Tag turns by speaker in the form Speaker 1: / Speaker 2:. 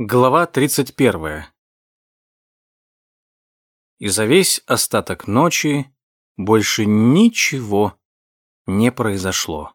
Speaker 1: Глава 31. И за весь остаток ночи больше ничего не произошло.